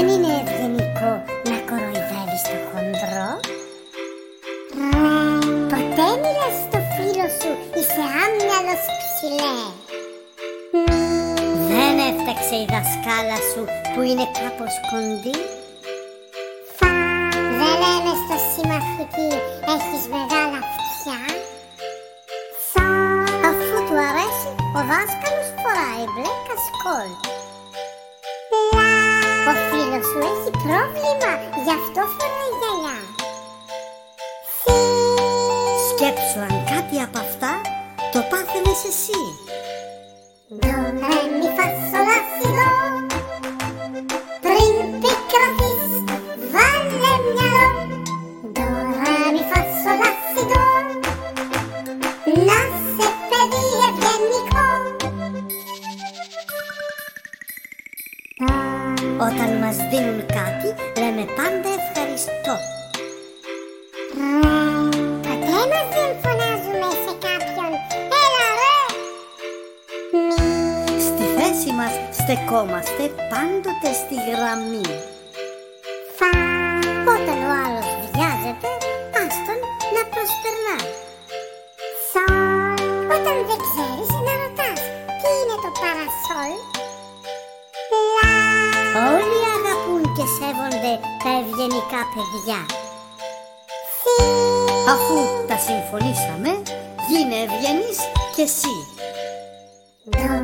Δεν είναι ευγενικό να κοροϊδεύεις το χοντρό. Ποτέ μιλάς στο φίλο σου, είσαι άμυαλος ψηλέ. Δεν έφταξε η δασκάλα σου που είναι κάπως κοντή. Δεν λένε στο συμμαθητή, έχεις μεγάλα αυτιά. Αφού του αρέσει, ο δάσκαλος φοράει μπλε κασκόλ. Πρόβλημα, γι' αυτό φοράει γυαλιά. Σκέψου αν κάτι από αυτά το πάθαινες εσύ. Ντο, ρε, μη, φα, σο, λα, σι, δο. Πριν πικρωθείς, βάλε μυαλό. Ντο, ρε, μη, φα, σο, λα, σι, δο. Να σε παιδί ευγενικό. Όταν μας δίνουν κάτι μας στεκόμαστε πάντοτε στη γραμμή. Φα. Όταν ο άλλος βιάζεται, άστον να προσπερνάς. Σο. Όταν δεν ξέρεις να ρωτάς τι είναι το παρασόλ; Λα. Όλοι αγαπούν και σέβονται τα ευγενικά παιδιά. Σι. Αφού τα συμφωνήσαμε, γίνε ευγενής και εσύ. Ντο,